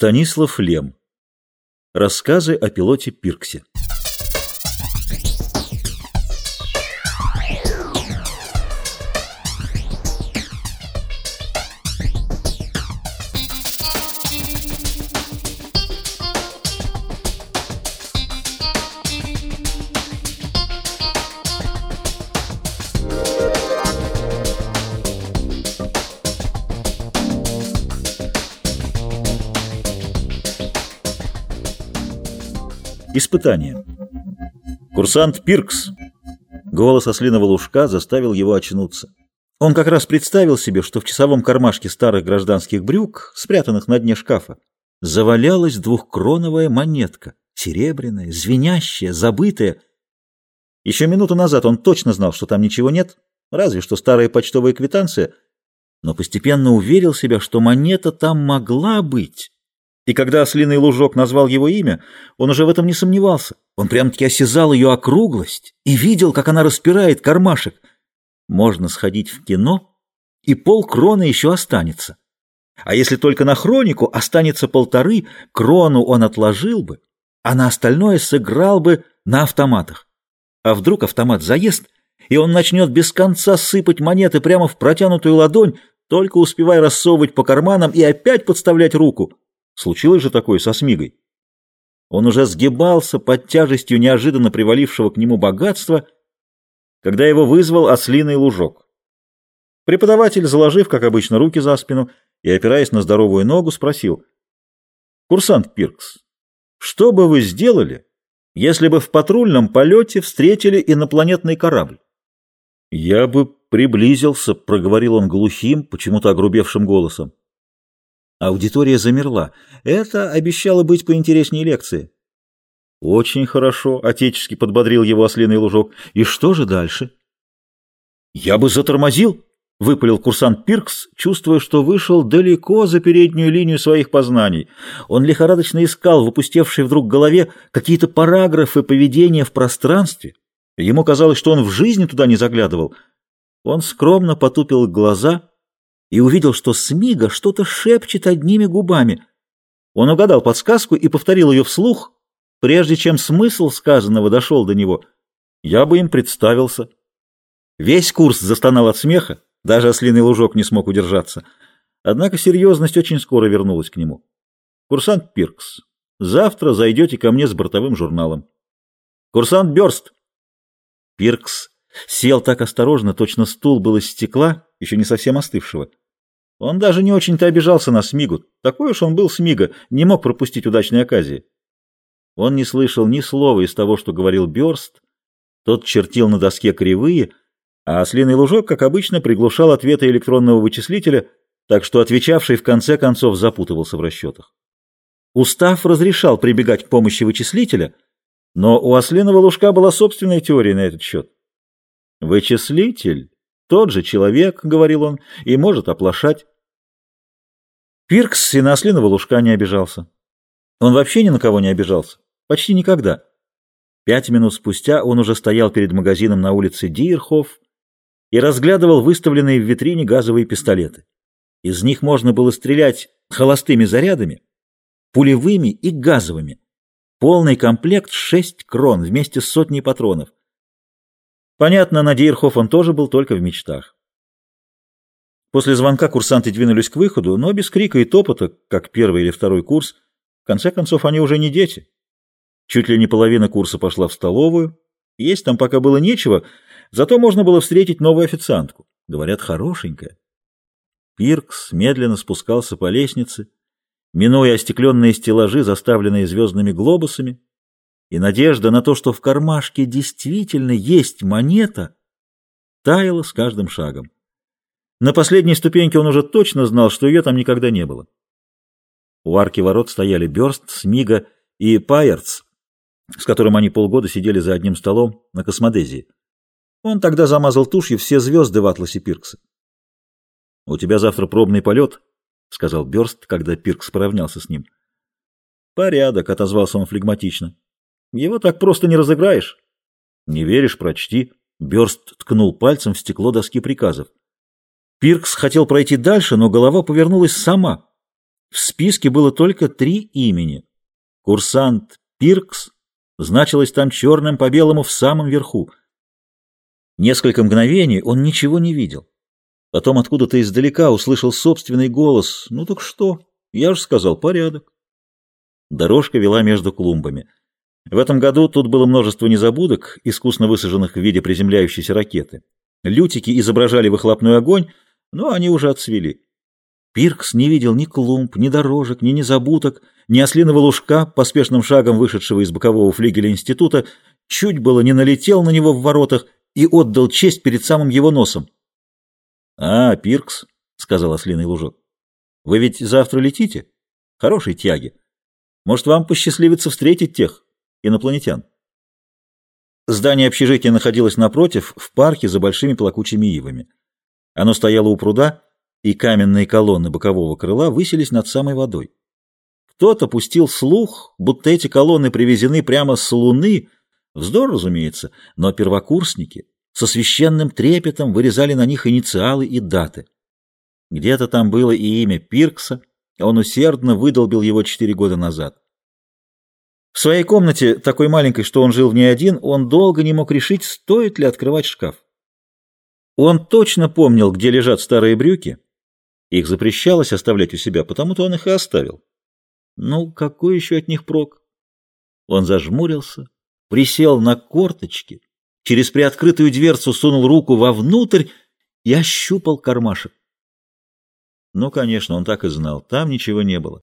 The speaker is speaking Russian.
Станислав Лем. Рассказы о пилоте Пирксе. Испытание. Курсант Пиркс. Голос ослиного лужка заставил его очнуться. Он как раз представил себе, что в часовом кармашке старых гражданских брюк, спрятанных на дне шкафа, завалялась двухкроновая монетка, серебряная, звенящая, забытая. Еще минуту назад он точно знал, что там ничего нет, разве что старая почтовая квитанция, но постепенно уверил себя, что монета там могла быть. И когда ослиный лужок назвал его имя, он уже в этом не сомневался. Он прям-таки осязал ее округлость и видел, как она распирает кармашек. Можно сходить в кино, и полкроны еще останется. А если только на хронику останется полторы, крону он отложил бы, а на остальное сыграл бы на автоматах. А вдруг автомат заест, и он начнет без конца сыпать монеты прямо в протянутую ладонь, только успевая рассовывать по карманам и опять подставлять руку. Случилось же такое со Смигой. Он уже сгибался под тяжестью неожиданно привалившего к нему богатства, когда его вызвал ослиный лужок. Преподаватель, заложив, как обычно, руки за спину и опираясь на здоровую ногу, спросил, «Курсант Пиркс, что бы вы сделали, если бы в патрульном полете встретили инопланетный корабль?» «Я бы приблизился», — проговорил он глухим, почему-то огрубевшим голосом. Аудитория замерла. Это обещало быть поинтереснее лекции. «Очень хорошо», — отечески подбодрил его ослиный лужок. «И что же дальше?» «Я бы затормозил», — выпалил курсант Пиркс, чувствуя, что вышел далеко за переднюю линию своих познаний. Он лихорадочно искал в опустевшей вдруг голове какие-то параграфы поведения в пространстве. Ему казалось, что он в жизни туда не заглядывал. Он скромно потупил глаза и увидел, что Смига что-то шепчет одними губами. Он угадал подсказку и повторил ее вслух, прежде чем смысл сказанного дошел до него. Я бы им представился. Весь курс застонал от смеха, даже ослиный лужок не смог удержаться. Однако серьезность очень скоро вернулась к нему. «Курсант Пиркс, завтра зайдете ко мне с бортовым журналом». «Курсант Бёрст!» Пиркс сел так осторожно, точно стул был из стекла, еще не совсем остывшего. Он даже не очень-то обижался на Смигу. Такой уж он был Смига, не мог пропустить удачной оказии. Он не слышал ни слова из того, что говорил Бёрст. Тот чертил на доске кривые, а ослиный лужок, как обычно, приглушал ответы электронного вычислителя, так что отвечавший в конце концов запутывался в расчетах. Устав разрешал прибегать к помощи вычислителя, но у ослиного лужка была собственная теория на этот счет. Вычислитель тот же человек, — говорил он, — и может оплошать. Пиркс и на ослиного лужка не обижался. Он вообще ни на кого не обижался. Почти никогда. Пять минут спустя он уже стоял перед магазином на улице Дирхоф и разглядывал выставленные в витрине газовые пистолеты. Из них можно было стрелять холостыми зарядами, пулевыми и газовыми. Полный комплект — шесть крон вместе с сотней патронов. Понятно, на Дейрхоф он тоже был только в мечтах. После звонка курсанты двинулись к выходу, но без крика и топота, как первый или второй курс. В конце концов, они уже не дети. Чуть ли не половина курса пошла в столовую. Есть там пока было нечего, зато можно было встретить новую официантку. Говорят, хорошенькая. Пиркс медленно спускался по лестнице, минуя остекленные стеллажи, заставленные звездными глобусами, и надежда на то, что в кармашке действительно есть монета, таяла с каждым шагом. На последней ступеньке он уже точно знал, что ее там никогда не было. У арки ворот стояли Бёрст, Смига и Пайерц, с которым они полгода сидели за одним столом на Космодезии. Он тогда замазал тушью все звезды в атласе Пиркса. — У тебя завтра пробный полет, — сказал Бёрст, когда Пиркс поравнялся с ним. — Порядок, — отозвался он флегматично. Его так просто не разыграешь. Не веришь, прочти. Бёрст ткнул пальцем в стекло доски приказов. Пиркс хотел пройти дальше, но голова повернулась сама. В списке было только три имени. Курсант Пиркс значилось там черным по белому в самом верху. Несколько мгновений он ничего не видел. Потом откуда-то издалека услышал собственный голос. «Ну так что? Я же сказал, порядок». Дорожка вела между клумбами. В этом году тут было множество незабудок, искусно высаженных в виде приземляющейся ракеты. Лютики изображали выхлопной огонь, но они уже отцвели. Пиркс не видел ни клумб, ни дорожек, ни незабудок, ни ослиного лужка, поспешным шагом вышедшего из бокового флигеля института, чуть было не налетел на него в воротах и отдал честь перед самым его носом. — А, Пиркс, — сказал ослиный лужок, — вы ведь завтра летите? Хорошей тяги. Может, вам посчастливится встретить тех инопланетян? Здание общежития находилось напротив, в парке за большими плакучими ивами. Оно стояло у пруда, и каменные колонны бокового крыла высились над самой водой. Кто-то пустил слух, будто эти колонны привезены прямо с Луны, вздор, разумеется, но первокурсники со священным трепетом вырезали на них инициалы и даты. Где-то там было и имя Пиркса, он усердно выдолбил его четыре года назад. В своей комнате, такой маленькой, что он жил в ней один, он долго не мог решить, стоит ли открывать шкаф. Он точно помнил, где лежат старые брюки. Их запрещалось оставлять у себя, потому-то он их и оставил. Ну, какой еще от них прок? Он зажмурился, присел на корточки, через приоткрытую дверцу сунул руку вовнутрь и ощупал кармашек. Ну, конечно, он так и знал, там ничего не было.